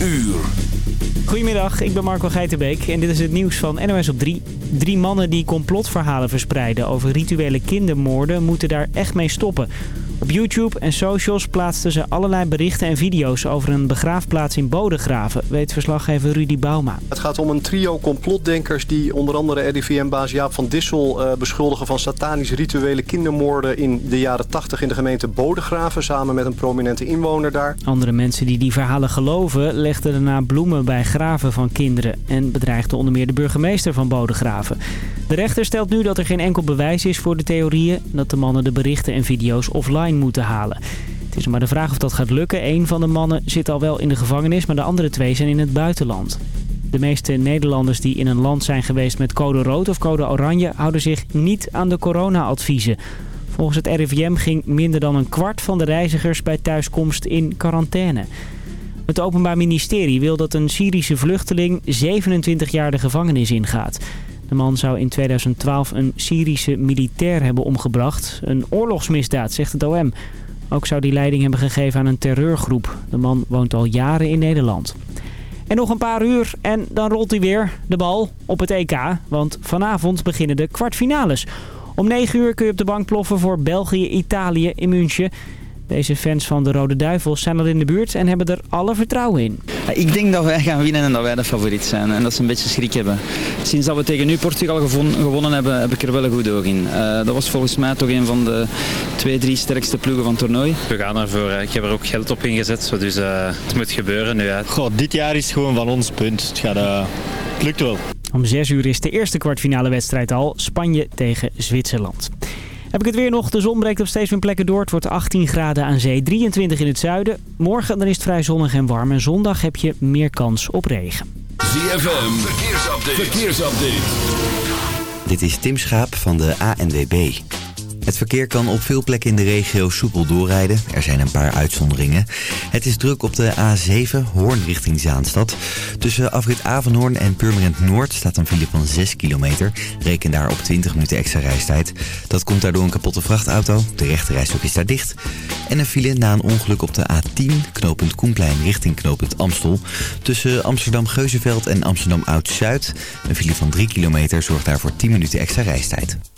uur. Goedemiddag, ik ben Marco Geitenbeek en dit is het nieuws van NOS op 3. Drie mannen die complotverhalen verspreiden over rituele kindermoorden moeten daar echt mee stoppen. Op YouTube en socials plaatsten ze allerlei berichten en video's over een begraafplaats in Bodegraven, weet verslaggever Rudy Bauma. Het gaat om een trio complotdenkers die onder andere RIVM-baas Jaap van Dissel uh, beschuldigen van satanisch rituele kindermoorden in de jaren 80 in de gemeente Bodegraven, samen met een prominente inwoner daar. Andere mensen die die verhalen geloven legden daarna bloemen bij graven van kinderen en bedreigden onder meer de burgemeester van Bodegraven. De rechter stelt nu dat er geen enkel bewijs is voor de theorieën dat de mannen de berichten en video's offline moeten halen. Het is maar de vraag of dat gaat lukken. Een van de mannen zit al wel in de gevangenis, maar de andere twee zijn in het buitenland. De meeste Nederlanders die in een land zijn geweest met code rood of code oranje houden zich niet aan de corona-adviezen. Volgens het RIVM ging minder dan een kwart van de reizigers bij thuiskomst in quarantaine. Het Openbaar Ministerie wil dat een Syrische vluchteling 27 jaar de gevangenis ingaat. De man zou in 2012 een Syrische militair hebben omgebracht. Een oorlogsmisdaad, zegt het OM. Ook zou die leiding hebben gegeven aan een terreurgroep. De man woont al jaren in Nederland. En nog een paar uur en dan rolt hij weer de bal op het EK. Want vanavond beginnen de kwartfinales. Om 9 uur kun je op de bank ploffen voor België-Italië in München. Deze fans van de Rode Duivels zijn al in de buurt en hebben er alle vertrouwen in. Ik denk dat wij gaan winnen en dat wij de favoriet zijn. En dat ze een beetje schrik hebben. Sinds dat we tegen nu Portugal gewonnen hebben, heb ik er wel een goed oog in. Uh, dat was volgens mij toch een van de twee, drie sterkste ploegen van het toernooi. We gaan ervoor. Ik heb er ook geld op ingezet. Dus uh, het moet gebeuren nu. Hè. Goh, dit jaar is gewoon van ons punt. Het, gaat, uh, het lukt wel. Om 6 uur is de eerste kwartfinale wedstrijd al. Spanje tegen Zwitserland. Heb ik het weer nog. De zon breekt op steeds meer plekken door. Het wordt 18 graden aan zee, 23 in het zuiden. Morgen dan is het vrij zonnig en warm. En zondag heb je meer kans op regen. ZFM, verkeersupdate. verkeersupdate. Dit is Tim Schaap van de ANWB. Het verkeer kan op veel plekken in de regio soepel doorrijden. Er zijn een paar uitzonderingen. Het is druk op de A7, Hoorn richting Zaanstad. Tussen afrit Avenhoorn en Purmerend Noord staat een file van 6 kilometer. Reken daar op 20 minuten extra reistijd. Dat komt daardoor een kapotte vrachtauto. De rechterrijstok is daar dicht. En een file na een ongeluk op de A10, knooppunt Koenplein richting knooppunt Amstel. Tussen Amsterdam-Geuzenveld en Amsterdam Oud-Zuid. Een file van 3 kilometer zorgt daarvoor 10 minuten extra reistijd.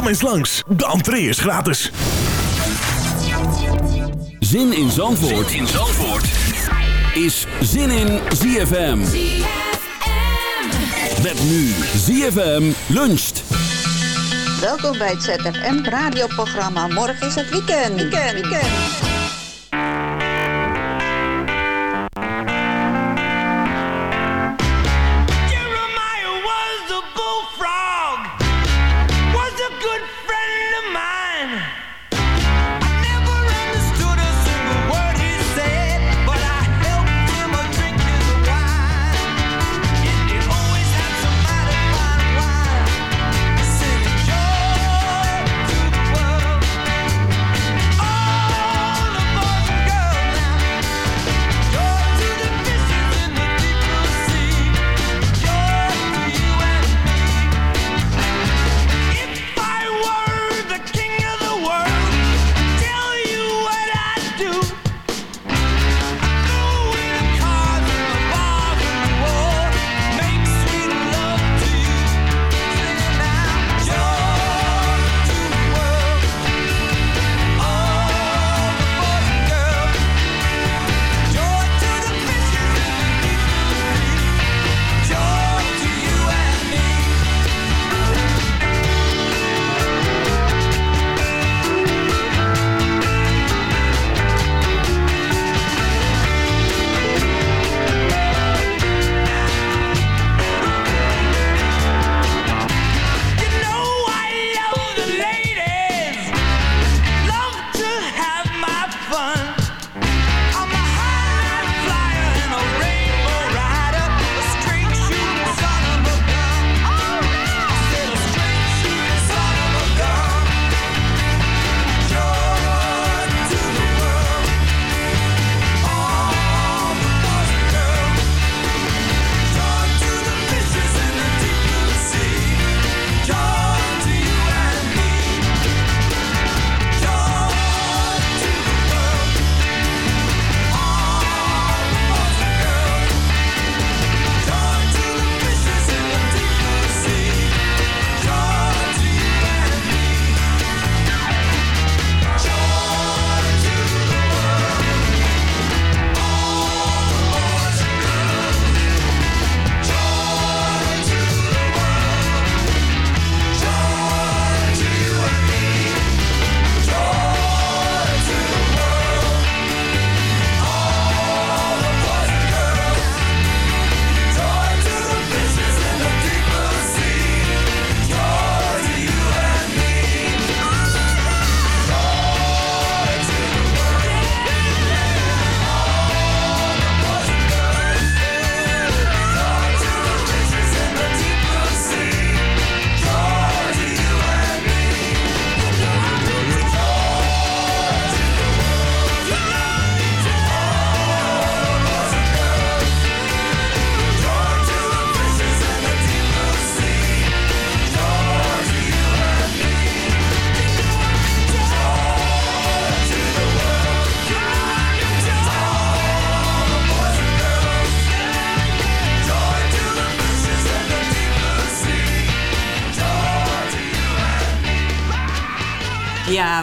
Kom eens langs, de entree is gratis. Zin in Zandvoort, zin in Zandvoort. is Zin in ZFM. ZFM. Met nu ZFM luncht. Welkom bij het ZFM radioprogramma. Morgen is het weekend. Weekend, weekend.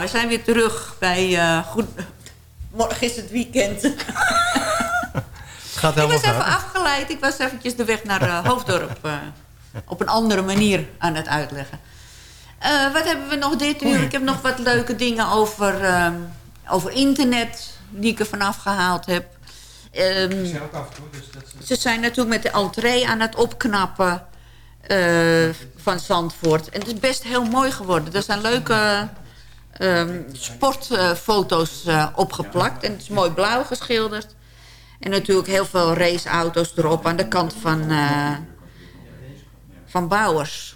We zijn weer terug bij... eh, goed... Morgen is het weekend. Het gaat ik helemaal was even afgeleid. Ik was eventjes de weg naar eh, Hoofddorp eh, op een andere manier aan het uitleggen. Eh, wat hebben we nog dit uur? Ik heb nog wat leuke dingen over, ehm, over internet die ik er vanaf gehaald heb. Ehm, ze zijn natuurlijk met de entree aan het opknappen eh, van Zandvoort. En het is best heel mooi geworden. Er zijn leuke ehm, sportfoto's eh, opgeplakt. En het is mooi blauw geschilderd. En natuurlijk heel veel raceauto's erop aan de kant van, eh, van Bouwers.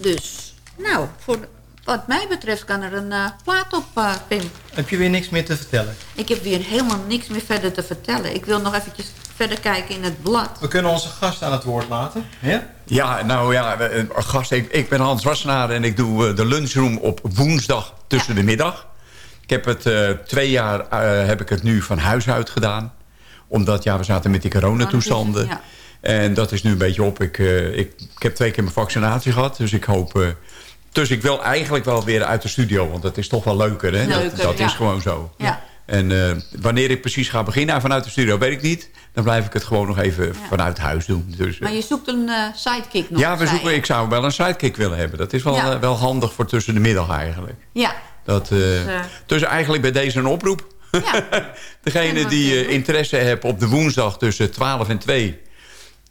Dus, nou, voor, wat mij betreft kan er een eh, plaat op, eh, Pim. Heb je weer niks meer te vertellen? Ik heb weer helemaal niks meer verder te vertellen. Ik wil nog eventjes verder kijken in het blad. We kunnen onze gast aan het woord laten. Ja? Ja, nou ja, gast, ik, ik ben Hans Wassenaar en ik doe eh, de lunchroom op woensdag tussen de middag. Ik heb het eh, twee jaar eh, heb ik het nu van huis uit gedaan. Omdat ja, we zaten met die coronatoestanden. Ja. En dat is nu een beetje op. Ik, eh, ik, ik heb twee keer mijn vaccinatie gehad, dus ik hoop... dus ik wil eigenlijk wel weer uit de studio, want dat is toch wel leuker. Hè? Leuker, dat dat ja. is gewoon zo. Ja. En eh, wanneer ik precies ga beginnen vanuit de studio, weet ik niet. Dan blijf ik het gewoon nog even vanuit huis doen. Dus, eh, Maar je zoekt een eh, sidekick nog. ja, we zoeken, je. ik zou wel een sidekick willen hebben. Dat is wel, Ja. eh, wel handig voor tussen de middag eigenlijk. Ja, Dat, eh, eh, dus eigenlijk bij deze een oproep. Degene die eh, interesse heeft op de woensdag tussen 12 en 2,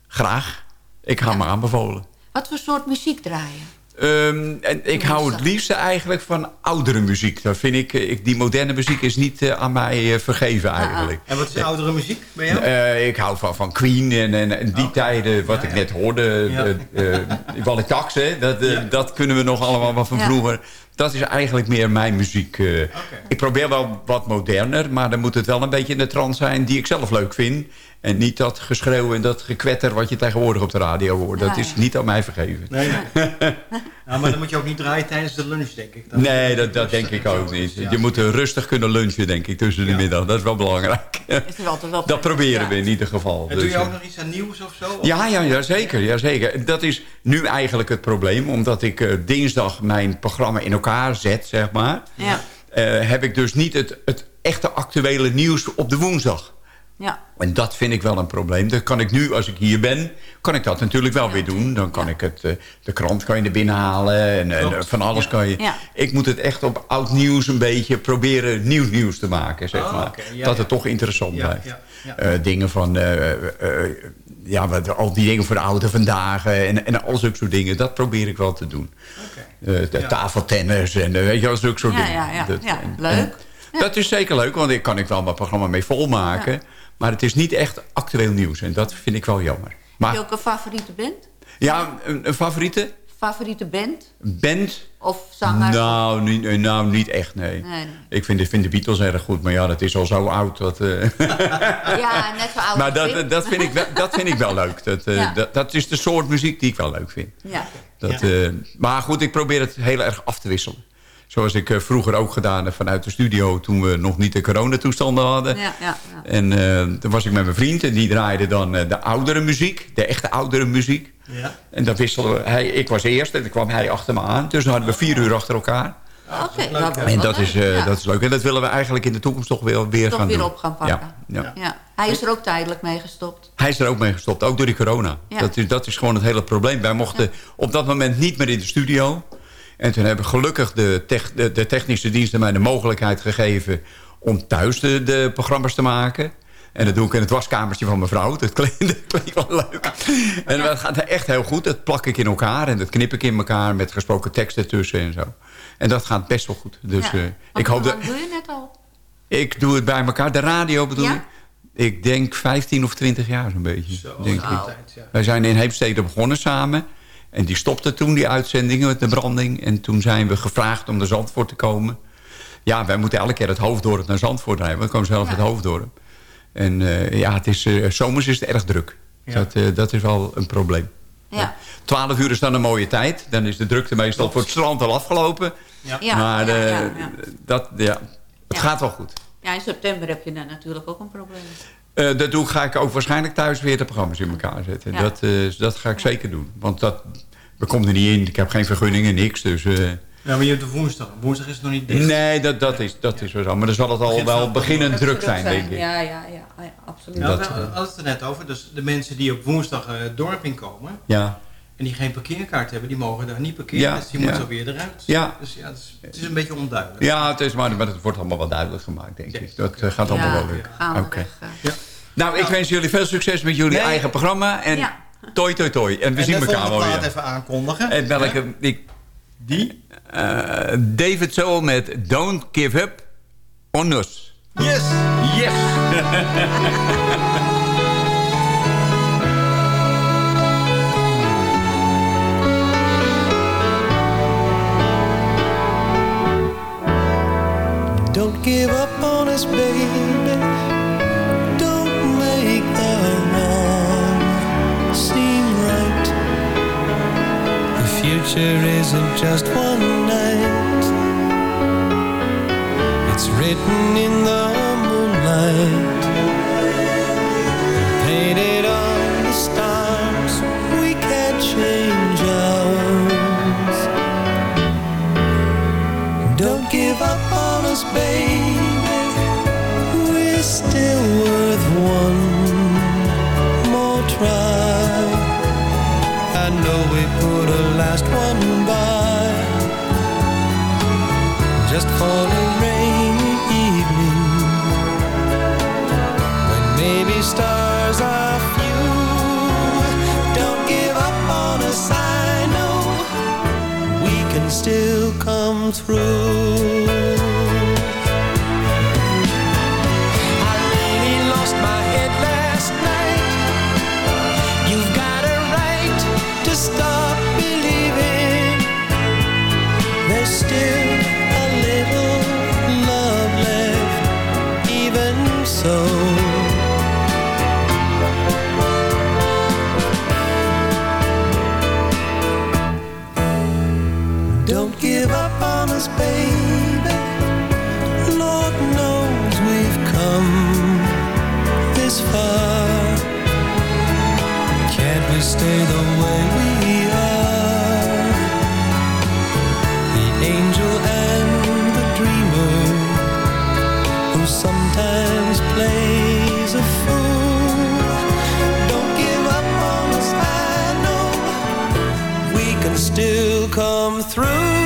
graag. Ik ga me aanbevolen. wat voor soort muziek draaien? Ehm, en ik hou het liefste eigenlijk van oudere muziek. Dat vind ik, eh, ik die moderne muziek is niet eh, aan mij eh, vergeven eigenlijk. En wat is oudere muziek bij jou? Eh, ik hou van, van Queen en, en, en die tijden, wat ik net hoorde. Ja. Wally Tax, hè, dat, dat kunnen we nog allemaal wat van Ja. vroeger. Dat is eigenlijk meer mijn muziek. eh. Ik probeer wel wat moderner, maar dan moet het wel een beetje in de trant zijn... die ik zelf leuk vind. En niet dat geschreeuw en dat gekwetter wat je tegenwoordig op de radio hoort. Dat is niet aan mij vergeven. Nee, nee. nou, maar dan moet je ook niet draaien tijdens de lunch, denk ik. Dan- Nee, dat, dat denk ik ook niet. Je moet eh, rustig kunnen lunchen, denk ik, tussen de middag. Dat is wel belangrijk. Is er altijd wel Dat proberen we in ieder geval. En doe Dus, je eh, ook nog iets aan nieuws of zo? Ja, ja, ja, zeker, ja, zeker. Dat is nu eigenlijk het probleem. Omdat ik eh, dinsdag mijn programma in elkaar zet, zeg maar. Ja. eh, heb ik dus niet het, het echte actuele nieuws op de woensdag. Ja. En dat vind ik wel een probleem. Dat kan ik nu, als ik hier ben, kan ik dat natuurlijk wel weer doen. Dan kan ik het, eh, de krant kan je er binnen halen en, en Klopt. van alles kan je. Ja. Ik moet het echt op oud nieuws een beetje proberen nieuw nieuws te maken, zeg Oh, maar. dat het toch interessant blijft. Eh, dingen van, eh, eh, ja, wat, al die dingen voor de oude vandaag eh, en, en al zulke soort dingen. Dat probeer ik wel te doen. Eh, de Ja. Tafeltennis en eh, weet je wel, zulke soort dingen. ja, ja, Dat- en- Leuk. en Dat is zeker leuk, want daar kan ik wel mijn programma mee volmaken. Maar het is niet echt actueel nieuws en dat vind ik wel jammer. Heb je Maar ook een favoriete band? ja, een, een favoriete Favoriete band? band? Of zanger? Nou niet, eh, nou, niet echt, nee. Nee, nee. Ik vind, de Beatles erg goed, maar ja, dat is al zo oud. Dat, eh, Ja, net zo oud maar dat, dat, vind ik wel, dat vind ik wel leuk. Dat, eh, Ja. dat, dat is de soort muziek die ik wel leuk vind. Ja. Dat, eh, maar goed, ik probeer het heel erg af te wisselen. Zoals ik eh, vroeger ook gedaan heb vanuit de studio... toen we nog niet de coronatoestanden hadden. Ja, ja, ja. En eh, toen was ik met mijn vriend en die draaide dan eh, de oudere muziek. De echte oudere muziek. Ja. En dan wisselden we. Hij, ik was eerst en dan kwam hij achter me aan. Dus dan hadden we vier uur achter elkaar. Oké, nou, En dat is, eh, ja. dat is leuk. En dat willen we eigenlijk in de toekomst toch weer, weer Toch gaan weer doen. op gaan pakken. Ja, ja. Ja. Hij is er ook tijdelijk mee gestopt. Hij is er ook mee gestopt, ook door die corona. Ja. Dat, is, dat is gewoon het hele probleem. Wij mochten op dat moment niet meer in de studio. En toen hebben gelukkig de, tech- de, de technische diensten mij de mogelijkheid gegeven... om thuis de, de programma's te maken. En dat doe ik in het waskamertje van mijn vrouw. Dat klinkt, dat klinkt wel leuk. En dat gaat echt heel goed. Dat plak ik in elkaar en dat knip ik in elkaar... met gesproken teksten tussen en zo. En dat gaat best wel goed. Dus Ja. eh, ik hoop dat... doe je net al? Ik doe het bij elkaar. De radio bedoel Ja? ik? Ik denk 15 of 20 jaar zo'n beetje. denk Zo. ik. Wij zijn in Heemstede begonnen samen. En die stopte toen, die uitzendingen met de branding. En toen zijn we gevraagd om naar Zandvoort te komen. Ja, wij moeten elke keer het hoofddorp naar Zandvoort rijden. Want we komen zelf Ja. het hoofddorp. En eh, ja, het is, eh, zomers is het erg druk. Ja. Dat, eh, dat is wel een probleem. Ja. 12 uur is dan een mooie tijd. Dan is de drukte meestal voor het strand al afgelopen. Ja. Maar ja, eh, ja, ja. Dat, ja, het Ja. gaat wel goed. Ja, in september heb je dan natuurlijk ook een probleem. Eh, dat doe, ga ik ook waarschijnlijk thuis weer de programma's in elkaar zetten. Ja. Dat, eh, dat ga ik zeker doen. Want dat, we komen er niet in. Ik heb geen vergunningen, niks. Dus eh, Ja, maar je hebt de woensdag. Woensdag is het nog niet dicht. Nee, dat, dat, is, dat is wel zo. Maar dan zal het al Begint wel beginnend druk druk zijn, denk ik. Ja, ja, ja, ja absoluut. Ja, Dat, we hadden het er net over. Dus de mensen die op woensdag eh, het dorp inkomen... Ja. En die geen parkeerkaart hebben, die mogen daar niet parkeren. Ja, dus die ja. moeten alweer eruit. Ja. Dus ja, het is, het is een beetje onduidelijk. Ja, het is maar, maar het wordt allemaal wel duidelijk gemaakt, denk ik. Dat eh, gaat allemaal Ja, wel lukken. Oké. Nou, ik wens jullie veel succes met jullie Nee. eigen programma. En Ja. toi, toi, toi. En we En zien de elkaar wel weer. even aankondigen. En welke... Ik, Die? eh, David Soul met Don't Give Up on Us. Yes! Yes! give up on us, baby. Don't make the wrong seem right. The future isn't just one night. It's written in the moonlight. For a rainy evening when maybe stars are few. Don't give up on we can still come through. Come through.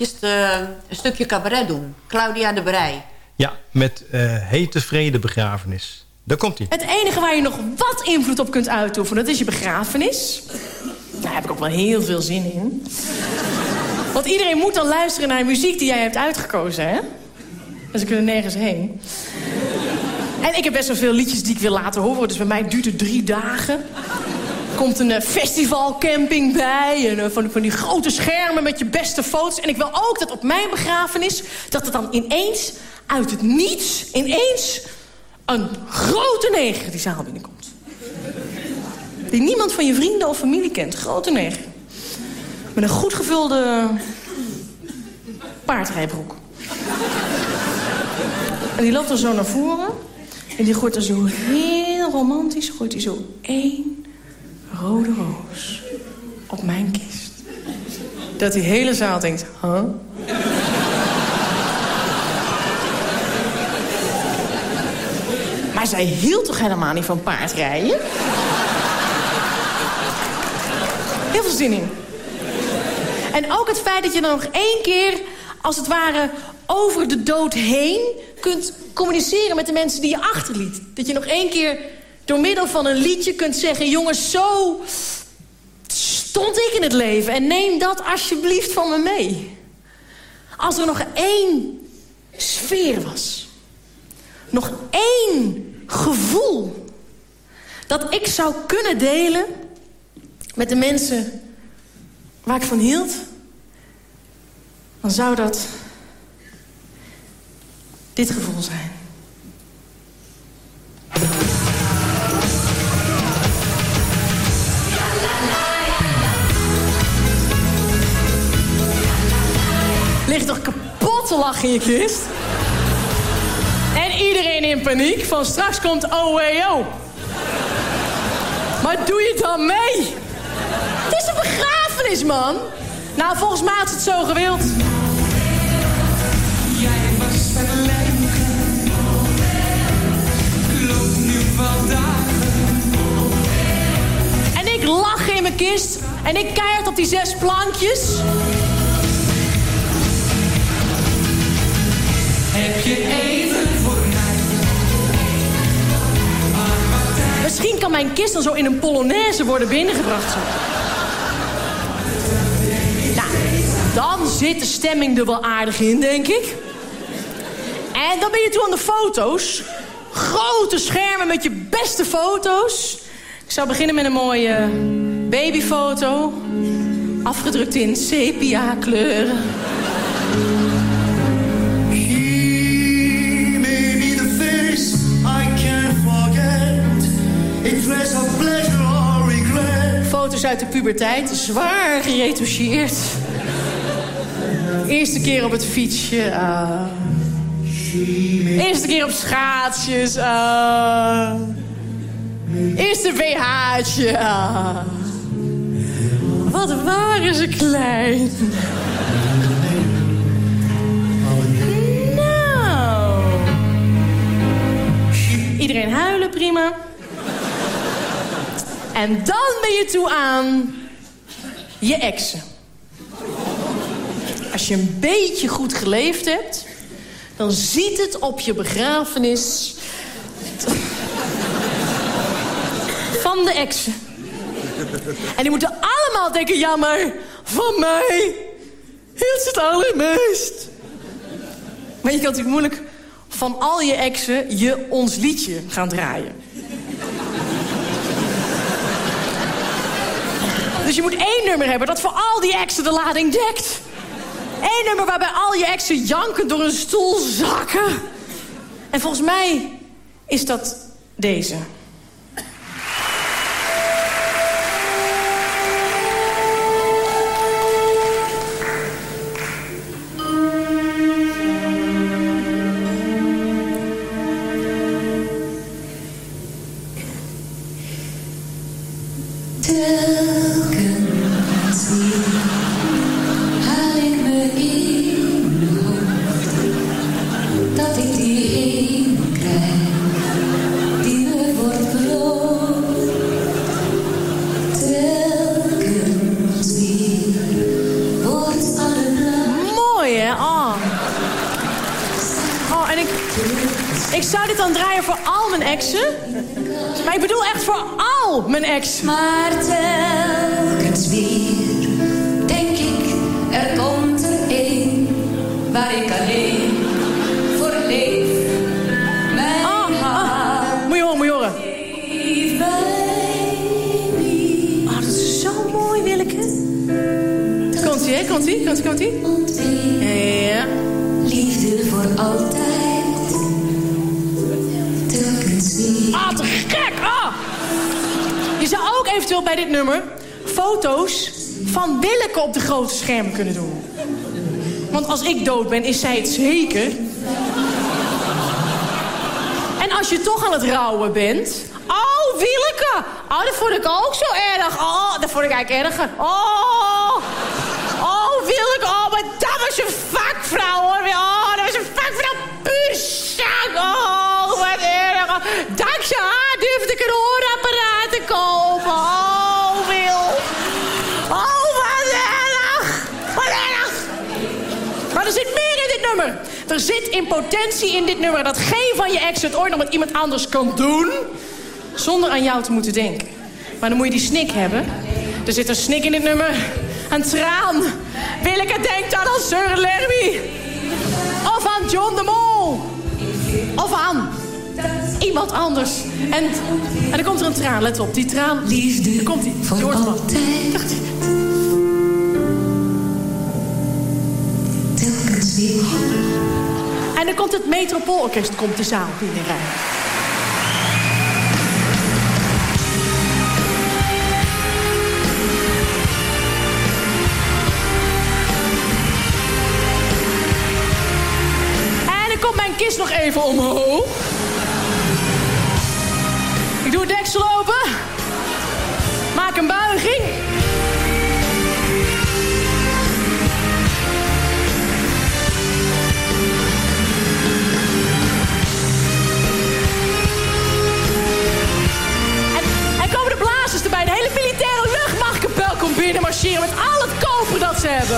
Eventjes eh, een stukje cabaret doen. Claudia de Brij. Ja, met eh hete vrede begrafenis. Daar komt hij. Het enige waar je nog wat invloed op kunt uitoefenen, dat is je begrafenis. Daar heb ik ook wel heel veel zin in. Want iedereen moet dan luisteren naar de muziek die jij hebt uitgekozen, hè? Dus ze kunnen nergens heen. En ik heb best wel veel liedjes die ik wil laten horen. Dus bij mij duurt het drie dagen. Komt een eh, festivalcamping bij. En eh, van, van die grote schermen met je beste foto's. En ik wil ook dat op mijn begrafenis... dat er dan ineens, uit het niets... ineens een grote neger die zaal binnenkomt. Die niemand van je vrienden of familie kent. Grote neger. Met een goed gevulde paardrijbroek. En die loopt dan zo naar voren. En die gooit er zo heel romantisch... gooit hij zo één rode roos op mijn kist. Dat die hele zaal denkt, huh? Maar zij hield toch helemaal niet van paardrijden? Heel veel zin in. En ook het feit dat je dan nog één keer, als het ware, over de dood heen... kunt communiceren met de mensen die je achterliet. Dat je nog één keer door middel van een liedje kunt zeggen... jongens, zo stond ik in het leven en neem dat alsjeblieft van me mee. Als er nog één sfeer was. Nog één gevoel. Dat ik zou kunnen delen met de mensen waar ik van hield. Dan zou dat dit gevoel zijn. Ligt toch kapot te lachen in je kist? En iedereen in paniek, van straks komt OEO. Maar doe je dan mee? Het is een begrafenis, man. Nou, volgens mij had ze het zo gewild. Jij was verlegen. Loop nu. En ik lach in mijn kist. En ik keihard op die zes plankjes. Heb je even voor mij? Misschien kan mijn kist dan zo in een polonaise worden binnengebracht. Nou, dan zit de stemming er wel aardig in, denk ik. En dan ben je toe aan de foto's. Grote schermen met je beste foto's. Ik zou beginnen met een mooie babyfoto. Afgedrukt in sepia kleuren. Foto's uit de puberteit, zwaar geretoucheerd. Eerste keer op het fietsje. ah. Eerste keer op schaatsjes. ah. Eerste BH'tje. ah. Wat waren ze klein. Nou. Iedereen huilen, prima. En dan ben je toe aan je exen. Als je een beetje goed geleefd hebt... dan ziet het op je begrafenis... van de exen. En die moeten allemaal denken... ja, maar van mij ze het allermeest. Maar je kan natuurlijk moeilijk van al je exen... je ons liedje gaan draaien. Dus je moet één nummer hebben dat voor al die exen de lading dekt. Eén nummer waarbij al je exen janken door een stoel zakken. En volgens mij is dat deze. Kunnen doen. Want als ik dood ben, is zij het zeker. En als je toch aan het rouwen bent... Oh, Willeke! Oh, dat vond ik ook zo erg. Oh, dat vond ik eigenlijk erger. Oh! Oh, Willeke! Oh, maar dat was een vakvrouw, hoor. Oh, dat was een vakvrouw. Puur. Oh, wat erg. Dankzij haar durfde ik een hoorapparaat nummer. Er zit in potentie in dit nummer dat geen van je exen het ooit nog met iemand anders kan doen. Zonder aan jou te moeten denken. Maar dan moet je die snik hebben. Er zit een snik in dit nummer. Een traan. Willeke denkt aan als Sir Lerby. Of aan John de Mol. Of aan iemand anders. En, en dan komt er een traan, let op. Die traan, liefde, komt die. Je hoort En dan komt het Metropoolorkest komt de zaal binnenrijden. Kist nog even omhoog. Ik doe het deksel open. Maak een buiging. Binnen marcheren met al het koper dat ze hebben.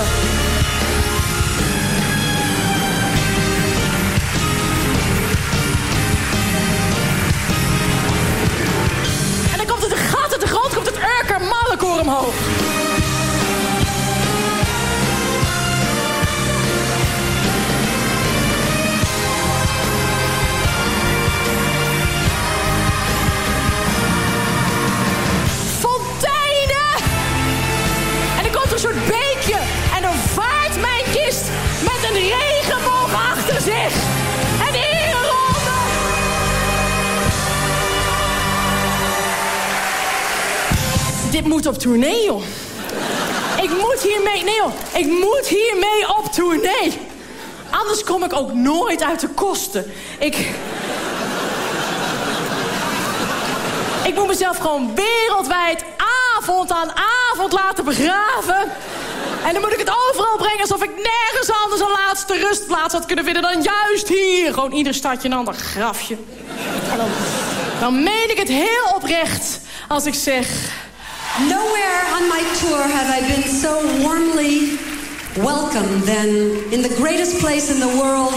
En dan komt het gat uit de grond, komt het Urker Mallekoor omhoog. Tournee, joh. Ik moet hiermee... Nee, joh. Ik moet hiermee op tournee. Anders kom ik ook nooit uit de kosten. Ik... Ik moet mezelf gewoon wereldwijd avond aan avond laten begraven. En dan moet ik het overal brengen alsof ik nergens anders een laatste rustplaats had kunnen vinden dan juist hier. Gewoon ieder stadje een ander grafje. En dan, dan meen ik het heel oprecht als ik zeg... Nowhere on my tour have I been so warmly welcomed than in the greatest place in the world.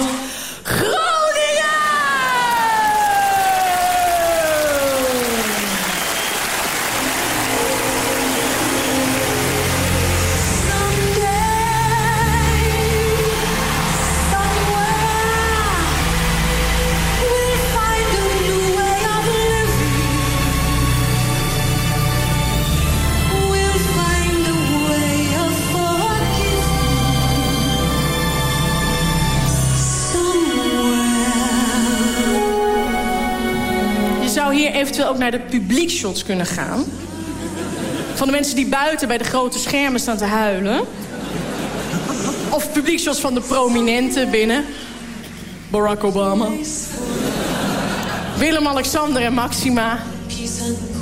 Eventueel ook naar de publiekshots kunnen gaan. Van de mensen die buiten bij de grote schermen staan te huilen. Of publiekshots van de prominenten binnen. Barack Obama. Willem-Alexander en Maxima.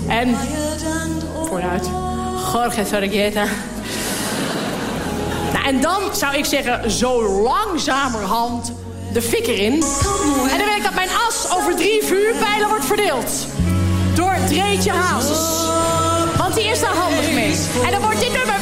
En, vooruit, Jorge Sorgeta. Nou, en dan zou ik zeggen, zo langzamerhand de fik erin. En dan weet ik dat mijn as over drie vuurpijlen wordt verdeeld. Door Dreetje Hazes. Want die is daar handig mee. En dan wordt dit nummer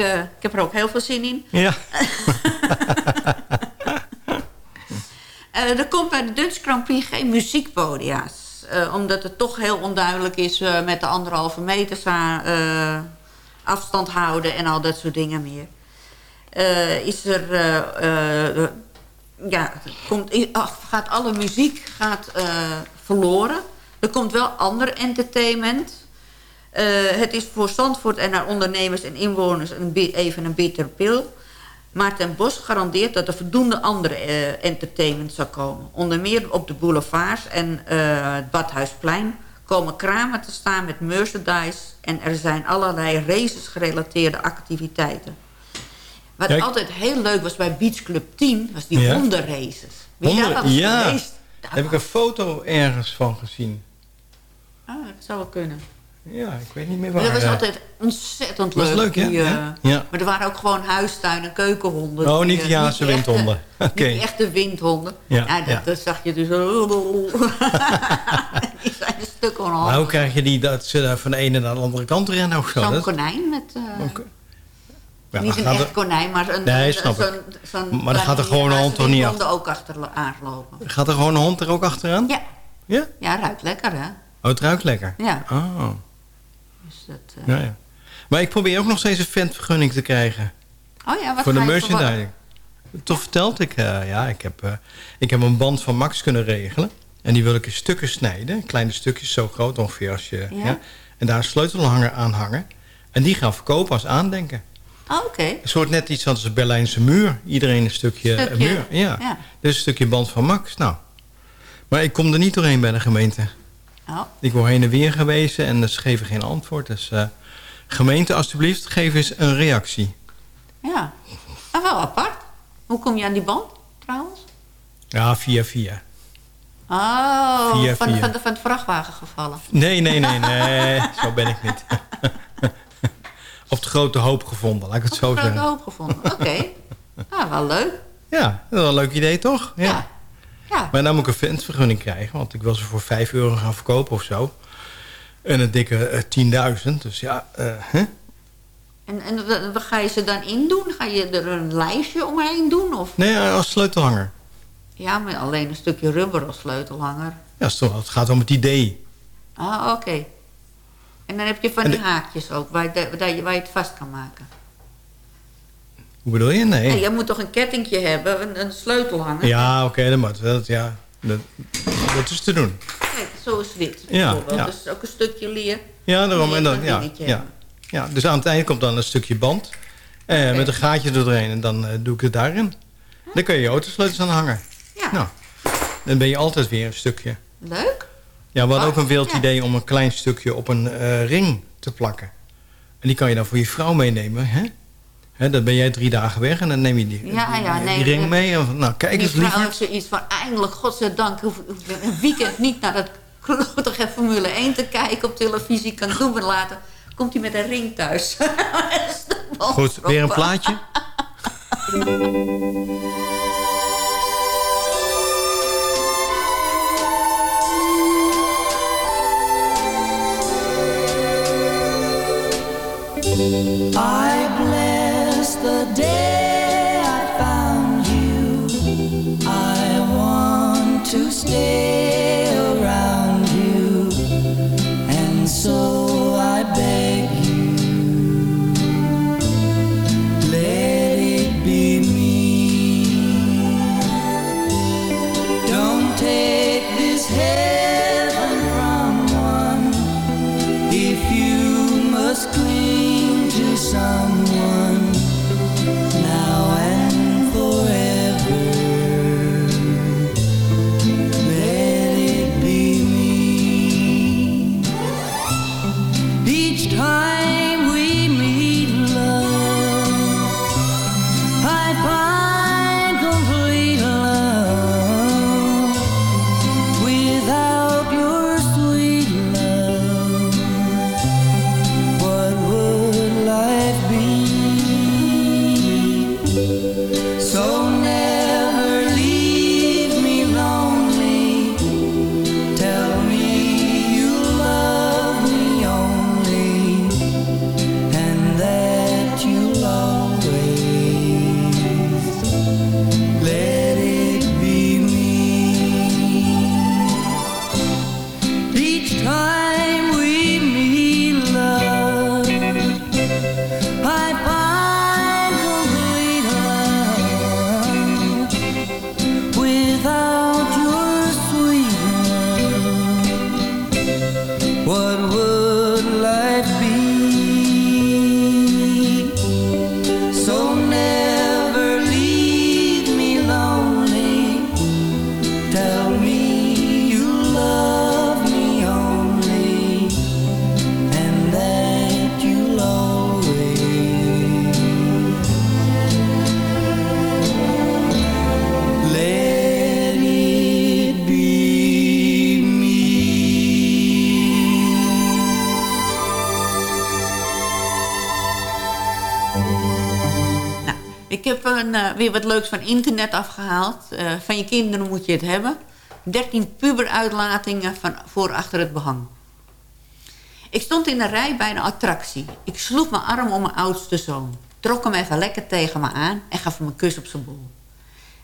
Ik, eh, ik heb er ook heel veel zin in. Ja. Eh, er komt bij de Dutch Grand Prix geen muziekpodia's. Eh, omdat het toch heel onduidelijk is met de anderhalve meter afstand houden en al dat soort dingen meer. Is er, ja, komt, ach, gaat alle muziek gaat, verloren. Er komt wel ander entertainment. Eh, het is voor Zandvoort en haar ondernemers en inwoners een even een bitter pil. Maar ten Bos garandeert dat er voldoende andere eh, entertainment zal komen. Onder meer op de boulevards en eh, het Badhuisplein komen kramen te staan met merchandise... en er zijn allerlei races gerelateerde activiteiten. Wat Ja, ik- altijd heel leuk was bij Beach Club 10, was die Ja. hondenraces. Ben jij Honden- wel eens ja, daar heb ik een foto ergens van gezien. Ah, dat zou wel kunnen. Ja, ik weet niet meer waar. dat was eh. altijd ontzettend Was leuk. leuk, ja? die, eh, Ja. Ja. Maar er waren ook gewoon huistuin- en keukenhonden. Oh, niet eh, die echte- windhonden. Oké. Niet die echte windhonden. Ja, Ja, dat, ja. dat zag je dus... die zijn een stuk onhandig. Maar hoe krijg je die dat ze daar van de ene naar de andere kant rennen of zo? Zo'n konijn met... eh, Ja, niet een echt er- konijn, maar een, Nee, een- snap ik. Maar dan gaat er gewoon een hond toch niet honden ook achter aanlopen. Gaat er gewoon een hond er ook achteraan? Ja. Ja? Ja, ruikt lekker, hè? Oh, het ruikt lekker? Ja. Oh. Dus dat, eh, Ja, ja. Maar ik probeer ook nog steeds een ventvergunning te krijgen. Oh ja, wat voor de merchandising. Toch verteld ik, eh, ja, ik heb, eh, ik heb een band van Max kunnen regelen. En die wil ik in stukken snijden. Kleine stukjes, zo groot ongeveer als je... Ja. En daar een sleutelhanger aan hangen. En die gaan verkopen als aandenken. Oh, oké. Een soort net iets als de Berlijnse muur. Iedereen een stukje, Stukje, muur. Ja. ja. Dus een stukje band van Max. Nou. Maar ik kom er niet doorheen bij de gemeente. Oh. Ik word heen en weer gewezen en ze geven geen antwoord. Dus eh, gemeente, alstublieft, geef eens een reactie. Ja. Maar wel apart. Hoe kom je aan die band, trouwens? Ja, via via. Oh, Via, van, via. Van, de, van het vrachtwagen gevallen. Nee, nee, nee, nee. zo ben ik niet. Op de grote hoop gevonden, laat ik het zo Grote zeggen. hoop gevonden. Oké. Nou, wel leuk. Ja, dat is wel een leuk idee, toch? Ja. Ja. Maar dan moet ik een ventvergunning krijgen, want ik wil ze voor 5 euro gaan verkopen of zo. En een dikke eh, 10.000, dus ja, eh, hè? En, en wa- wat ga je ze dan in doen? Ga je er een lijstje omheen doen? Of? Nee, eh, als sleutelhanger. Ja, maar alleen een stukje rubber als sleutelhanger. Ja, het gaat om het idee. Ah, oké. En dan heb je van die haakjes ook, waar je, waar je het vast kan maken. Hoe bedoel je? Nee. Ja, je moet toch een kettingje hebben, een, een sleutelhanger? Ja, oké, dat moet. Dat, ja, dat, dat is te doen. Kijk, zo is wit Ja, bijvoorbeeld. ja. Dus ook een stukje leer. Ja, daarom. En dan, dat ja, ja, ja, dus aan het eind komt dan een stukje band. Eh, Met een gaatje doorheen. En dan eh, doe ik het daarin. Dan kun je je autosleutels aan hangen. Ja. Nou, dan ben je altijd weer een stukje. Leuk. Ja, we hadden ook een wild Ja. idee om een klein stukje op een eh, ring te plakken. En die kan je dan voor je vrouw meenemen. Hè? Hè, dan ben jij drie dagen weg en dan neem je die, Ja, ja, die, nee, die ring mee. En, van, nou, kijk Die eens vrouw liever. heeft zoiets van, eindelijk, godzijdank, hoef ik een weekend niet naar dat klotige Formule 1 te kijken op televisie. Kan doen, maar later komt hij met een ring thuis. Goed, weer een plaatje. I day I found you. I want to stay weer wat leuks van internet afgehaald. Eh, van je kinderen moet je het hebben. 13 puberuitlatingen van voor achter het behang. Ik stond in een rij bij een attractie. Ik sloeg mijn arm om mijn oudste zoon. Trok hem even lekker tegen me aan en gaf hem een kus op zijn bol.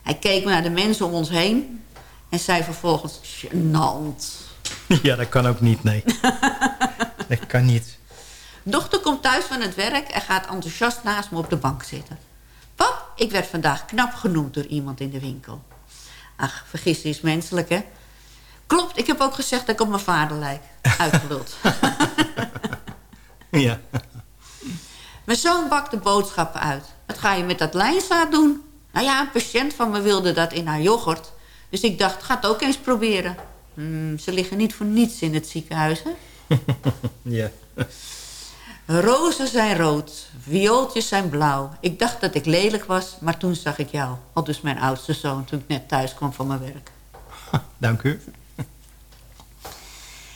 Hij keek naar de mensen om ons heen en zei vervolgens... Gênant. Ja, dat kan ook niet, nee. dat kan niet. Dochter komt thuis van het werk en gaat enthousiast naast me op de bank zitten. Ik werd vandaag knap genoemd door iemand in de winkel. Ach, vergissen is menselijk, hè? Klopt, ik heb ook gezegd dat ik op mijn vader lijk. Uitgeluld. Ja. Mijn zoon bakt de boodschappen uit. Wat ga je met dat lijnzaad doen? Nou ja, een patiënt van me wilde dat in haar yoghurt. Dus ik dacht, ga het ook eens proberen. Hmm, ze liggen niet voor niets in het ziekenhuis, hè? Ja. Rozen zijn rood, viooltjes zijn blauw. Ik dacht dat ik lelijk was, maar toen zag ik jou. Al dus mijn oudste zoon toen ik net thuis kwam van mijn werk. Dank u.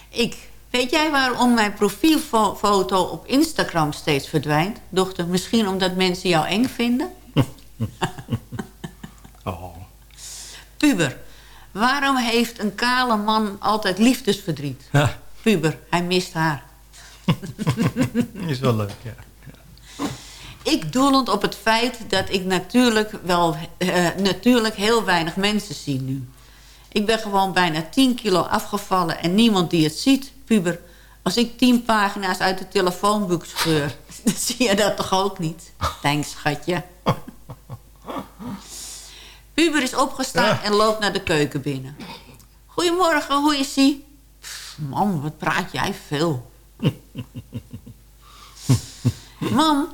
Ik, weet jij waarom mijn profielfoto op Instagram steeds verdwijnt? Dochter, misschien omdat mensen jou eng vinden? Oh. Puber, waarom heeft een kale man altijd liefdesverdriet? Puber, hij mist haar. Is wel leuk, ja. Ik doelend op het feit dat ik natuurlijk, wel, eh, natuurlijk heel weinig mensen zie nu. Ik ben gewoon bijna 10 kilo afgevallen en niemand die het ziet. Puber, als ik 10 pagina's uit de telefoonboek scheur, dan zie je dat toch ook niet? Thanks, schatje. Puber is opgestaan en loopt naar de keuken binnen. Goedemorgen, hoe is ie? Mam, wat praat jij veel. Mam,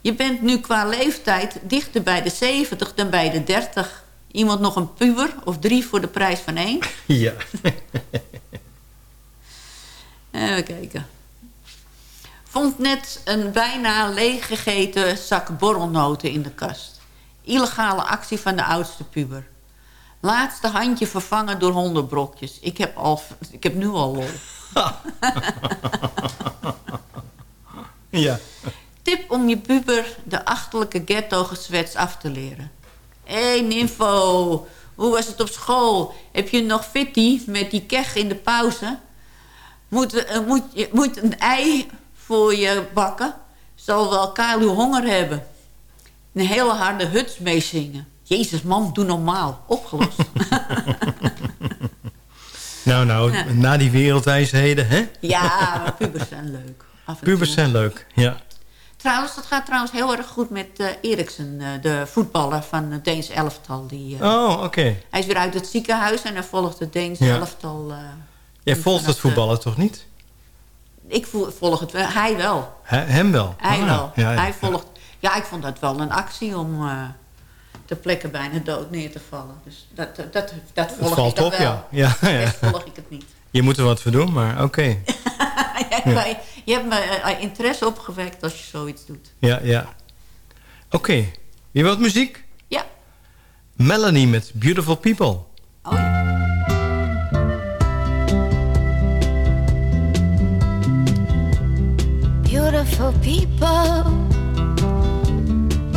je bent nu qua leeftijd dichter bij de 70 dan bij de 30. Iemand nog een puber of drie voor de prijs van één? Ja. Even kijken. Vond net een bijna leeggegeten zak borrelnoten in de kast. Illegale actie van de oudste puber. Laatste handje vervangen door hondenbrokjes. Ik heb, al, ik heb nu al lol. Ja. Tip om je puber de achterlijke ghetto-gezwets af te leren. Hé, hey, Nympho, hoe was het op school? Heb je nog fitty met die keg in de pauze? Moet, eh, moet, je moet een ei voor je bakken? Zal wel Kalu honger hebben. Een hele harde huts meezingen. Jezus, man, doe normaal. Opgelost. Nou, nou, Ja. na die wereldwijsheden, hè? ja, pubers zijn leuk. Pubers zijn leuk, ja. Trouwens, dat gaat trouwens heel erg goed met eh Eriksen, eh, de voetballer van het Deens elftal. Die, eh, Oh, oké. Hij is weer uit het ziekenhuis en hij volgt het Deens Ja. elftal. Jij volgt het voetballen toch niet? ik vo- volg het wel. Hij wel. He- hem wel? Hij Ah, wel. Ja, ja. Hij volgt. Ja, ik vond dat wel een actie om ter plekke bijna dood neer te vallen. Dus dat, dat, dat, dat volg valt ik dan op, wel. ja. Ja, ja. Volg ik het niet. Je moet er wat voor doen, maar oké. je, hebt je me eh, interesse opgewekt als je zoiets doet. Ja, ja. Oké. Wie wilt muziek? Ja. Melanie met Beautiful People. Beautiful people,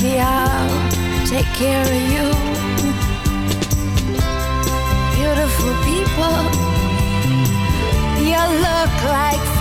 baby, I'll take care of you. Beautiful people, you look like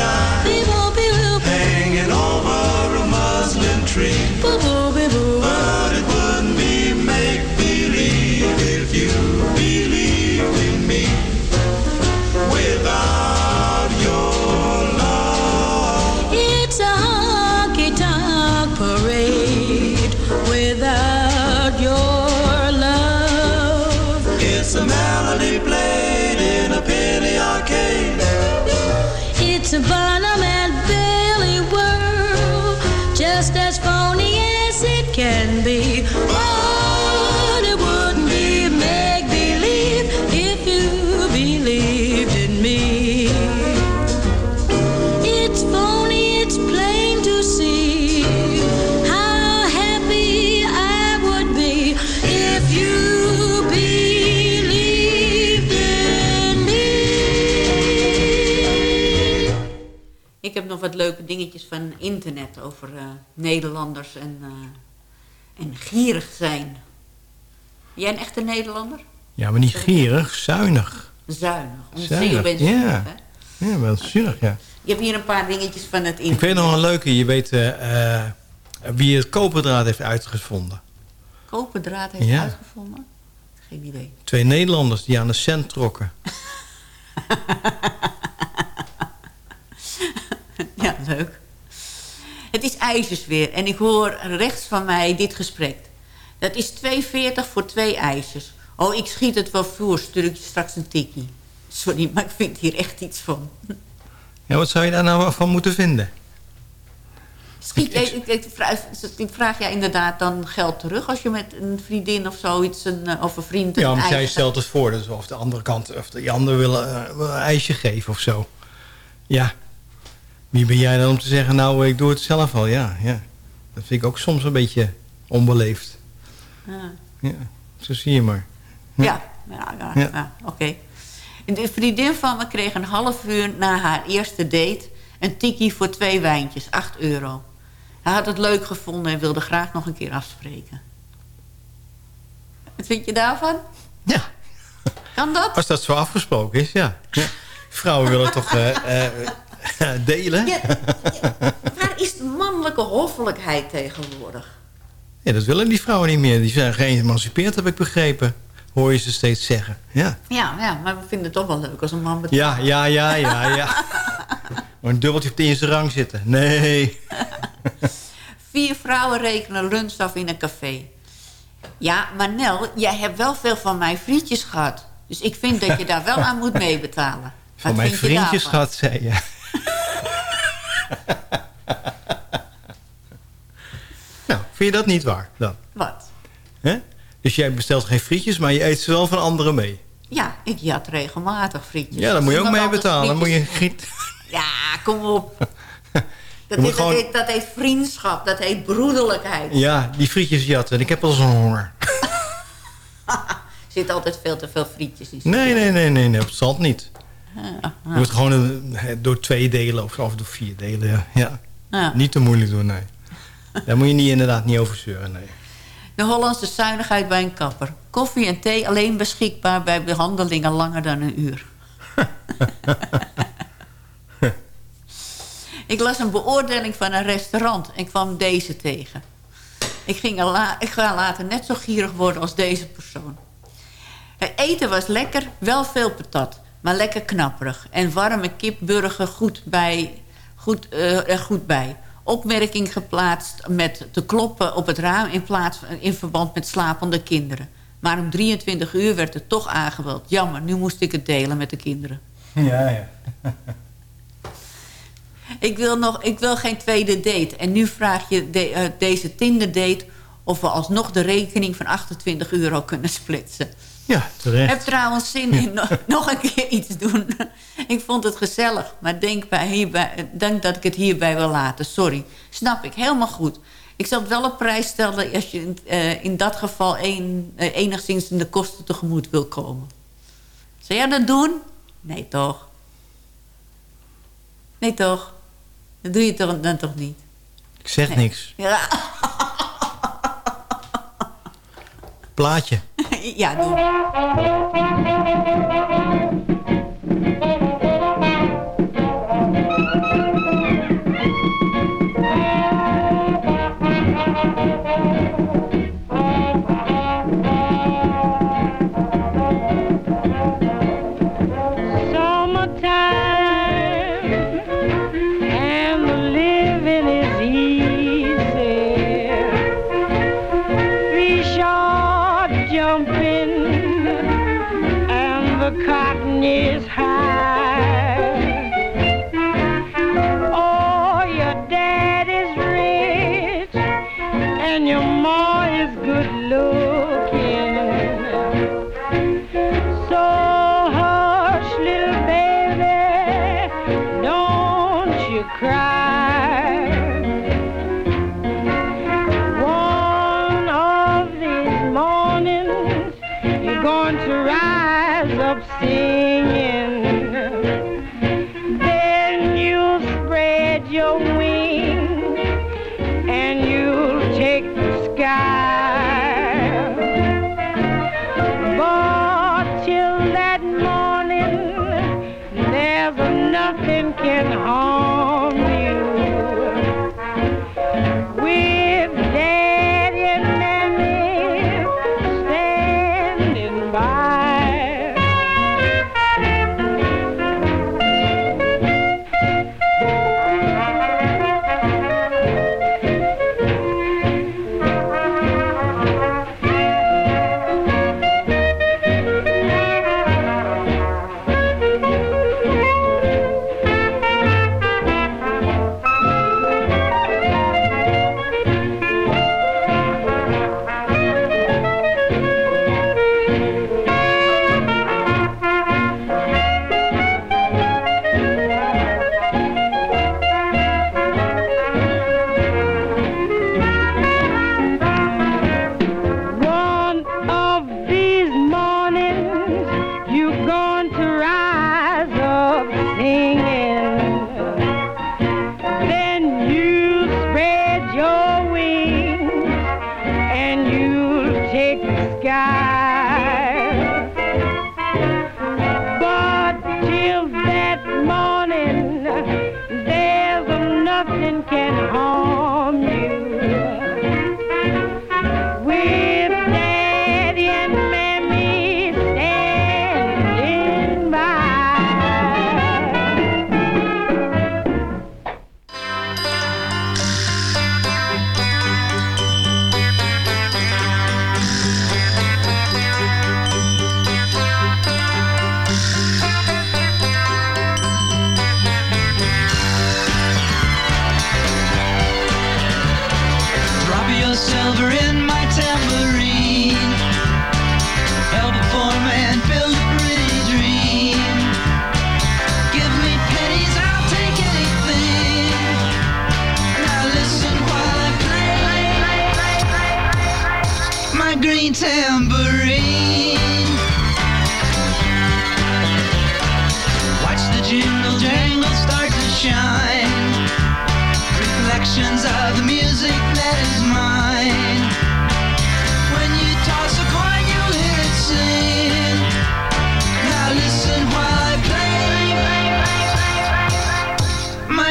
God. nog wat leuke dingetjes van internet over eh, Nederlanders en, eh, en gierig zijn. Jij een echte Nederlander? Ja, maar niet gierig, zuinig. Zuinig. Zuinig, ja. Hè? Ja, wel zuinig, ja. Je hebt hier een paar dingetjes van het internet. Ik weet nog een leuke. Je weet eh, wie het koperdraad heeft uitgevonden. Koperdraad heeft uitgevonden? Geen idee. Twee Nederlanders die aan de cent trokken. Het is ijzersweer. En ik hoor rechts van mij dit gesprek. Dat is 2,40 voor twee ijzers. Oh, ik schiet het wel voor, stuur ik straks een tikkie. Sorry, maar ik vind hier echt iets van. Ja, wat zou je daar nou van moeten vinden? Ik, vraag, jij inderdaad dan geld terug als je met een vriendin of zoiets, een, eh, of een vriend... Een ja, maar zij stelt het voor, dus of de andere kant, of die ander eh, wil een ijsje geven of zo. Ja, wie ben jij dan om te zeggen, nou, ik doe het zelf al. Ja, ja. Dat vind ik ook soms een beetje onbeleefd. Ah. Ja, zo zie je maar. Ja, ja, ja, Ja. ja, oké. En De vriendin van me kreeg een half uur na haar eerste date... een tikkie voor twee wijntjes, 8 euro. Hij had het leuk gevonden en wilde graag nog een keer afspreken. Wat vind je daarvan? Ja. Kan dat? Als dat zo afgesproken is, ja. ja. Vrouwen willen toch eh, eh, delen? Ja, ja. Waar is de mannelijke hoffelijkheid tegenwoordig? Ja, dat willen die vrouwen niet meer. Die zijn geëmancipeerd, heb ik begrepen. Hoor je ze steeds zeggen. Ja, Ja, ja, maar we vinden het toch wel leuk als een man betaalt. ja, ja, ja, ja. ja. Maar een dubbeltje op de eerste rang zitten. Nee. Vier vrouwen rekenen lunch af in een café. Ja, maar Nel, jij hebt wel veel van mijn frietjes gehad. Dus ik vind dat je daar wel aan moet meebetalen. Van Wat mijn vriendjes gehad, zei je. nou, vind je dat niet waar dan? Wat? Hè? Dus jij bestelt geen frietjes, maar je eet ze wel van anderen mee. Ja, ik jat regelmatig frietjes. Ja, dan moet je ook mee betalen. Dan moet je giet... Ja, kom op. Dat, heet, gewoon- dat, heet, dat heet vriendschap, dat heet broederlijkheid. Ja, die frietjes jatten. Ik heb al zo'n honger. Er zit altijd veel te veel frietjes in. Nee, nee, nee, nee, nee, op het zand niet. Je moet gewoon een- door twee delen of, of door vier delen. Ja. Ja. Ja. Niet te moeilijk doen, nee. Daar moet je niet, inderdaad niet over zeuren, nee. De Hollandse zuinigheid bij een kapper. Koffie en thee alleen beschikbaar bij behandelingen langer dan een uur. ik las een beoordeling van een restaurant en kwam deze tegen. Ik, ging ik ga later net zo gierig worden als deze persoon. Het eten was lekker, wel veel patat, maar lekker knapperig. En warme kipburger goed, bij, goed, eh, er goed bij. Opmerking geplaatst met te kloppen op het raam in, plaats in verband met slapende kinderen. Maar om 23 uur werd het toch aangebeld. Jammer, nu moest ik het delen met de kinderen. Ja, ja. Ik wil, nog, ik wil geen tweede date. En nu vraag je de- eh, deze Tinder date... of we alsnog de rekening van 28 euro kunnen splitsen. Ja, Ik terecht. heb trouwens zin in no- nog een keer iets doen. ik vond het gezellig, maar denk, bij hierbij, denk dat ik het hierbij wil laten. Sorry. Snap ik, helemaal goed. Ik zal het wel op prijs stellen als je eh, in dat geval een, eh, enigszins in de kosten tegemoet wil komen. Zou jij dat doen? Nee, toch? Nee, toch? Dat doe je toch, dan toch niet? Ik zeg Nee. niks. Ja, Plaatje. ja doe.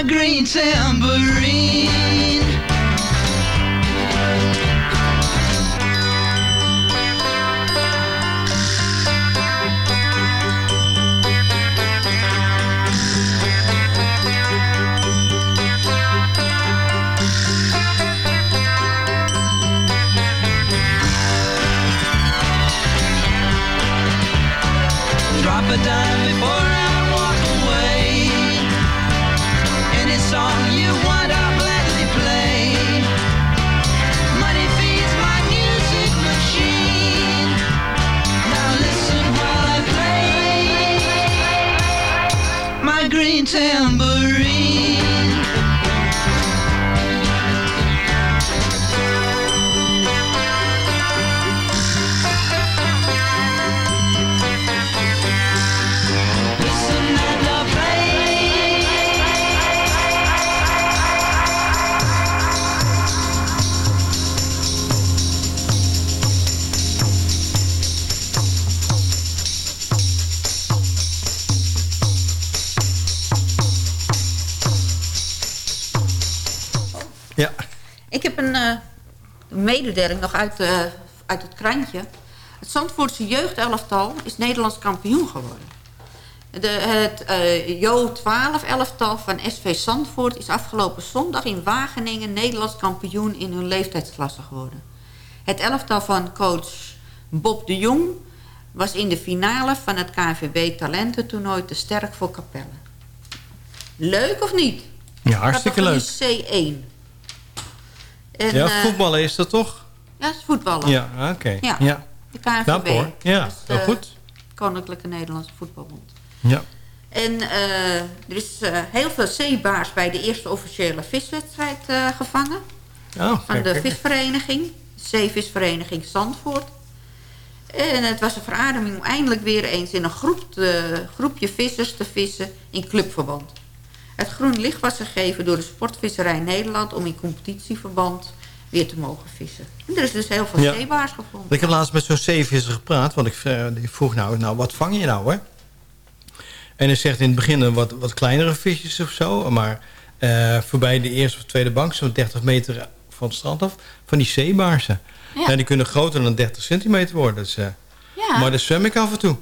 Green tambourine. September nog uit, eh, uit het krantje. Het Zandvoortse jeugdelftal is Nederlands kampioen geworden. De, het eh Jo-12-elftal van SV Zandvoort is afgelopen zondag in Wageningen Nederlands kampioen in hun leeftijdsklasse geworden. Het elftal van coach Bob de Jong was in de finale van het KNVB talententoernooi te sterk voor Capelle. Leuk of niet? Ja, hartstikke leuk. Categorie C1. En, ja, eh, voetballen is dat toch? Ja, is voetballen. Ja, oké. Ja. Ja. De KNVB. Knap, hoor. Ja, Dat is heel de goed. Koninklijke Nederlandse Voetbalbond. Ja. En eh, er is eh, heel veel zeebaars bij de eerste officiële viswedstrijd eh, gevangen. Oh, van de visvereniging. Zeevisvereniging Zandvoort. En het was een verademing om eindelijk weer eens in een groep te- groepje vissers te vissen in clubverband. Het groen licht was gegeven door de Sportvisserij Nederland... om in competitieverband weer te mogen vissen. En er is dus heel veel Ja. zeebaars gevonden. Ik heb laatst met zo'n zeevisser gepraat. Want ik, vroeg nou, nou, wat vang je nou, hè? En hij zegt in het begin een wat, wat kleinere visjes of zo. Maar eh, voorbij de eerste of tweede bank, zo'n 30 meter van het strand af... van die zeebaarsen. Ja. Ja. die kunnen groter dan 30 centimeter worden. Dus, Ja. Maar daar zwem ik af en toe.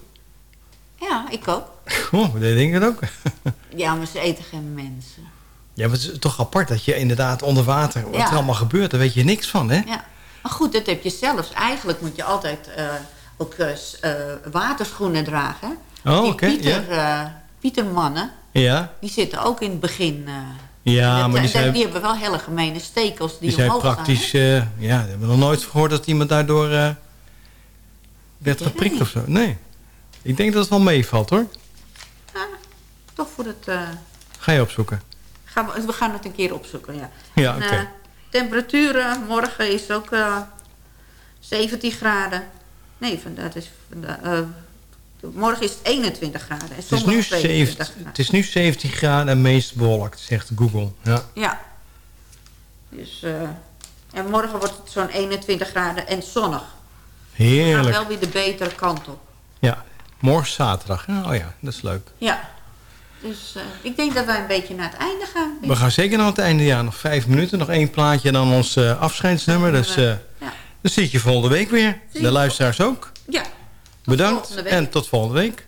Ja, ik ook. Oh, dat denk ik ook. Ja, maar ze eten geen mensen. Ja, maar het is toch apart dat je inderdaad onder water... wat Ja. er allemaal gebeurt, daar weet je niks van, hè? Ja. Maar goed, dat heb je zelfs. Eigenlijk moet je altijd eh, ook eh, eh, waterschoenen dragen. Oh, oké, Pieter, eh, Pietermannen, Ja, die zitten ook in het begin. ja dat- maar die en zijn, die hebben wel hele gemene stekels die, die zijn omhoog praktisch... gaan. ja, we hebben nog nooit gehoord dat iemand daardoor werd geprikt of zo. Nee. Ik denk dat het wel meevalt, hoor. Ja, toch voor het... Ga je opzoeken. Gaan we, we gaan het een keer opzoeken, ja. Ja, En, eh, temperaturen, morgen is ook eh 17 graden. Nee, vandaag is... eh, morgen is het 21 graden. En Het is, nu zondag 22 17, graden. het is nu 17 graden en meest bewolkt, zegt Google. Ja. Ja. Dus, eh, en morgen wordt het zo'n 21 graden en zonnig. We gaan Heerlijk. wel weer de betere kant op. Ja. Morgen zaterdag. Oh ja, dat is leuk. Ja. Dus eh, ik denk dat wij een beetje naar het einde gaan. We gaan zeker naar het einde. Ja, nog vijf minuten. Nog één plaatje en dan ons eh, afscheidsnummer. Dus eh, Ja. dan zit je volgende week weer. De luisteraars ook. Ja. Bedankt en tot volgende week.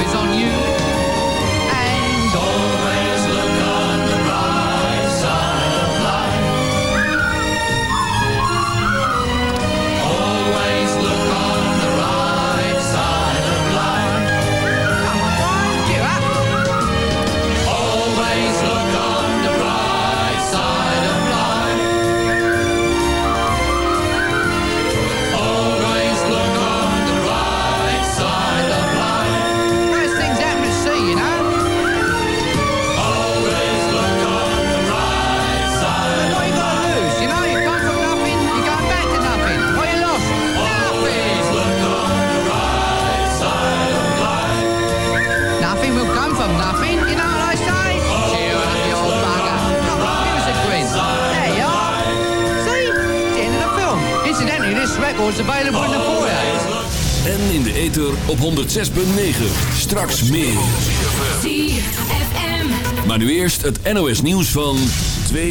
this record's available in the foyer. En in de ether op 106.9. Straks meer. Maar nu eerst het NOS nieuws van 2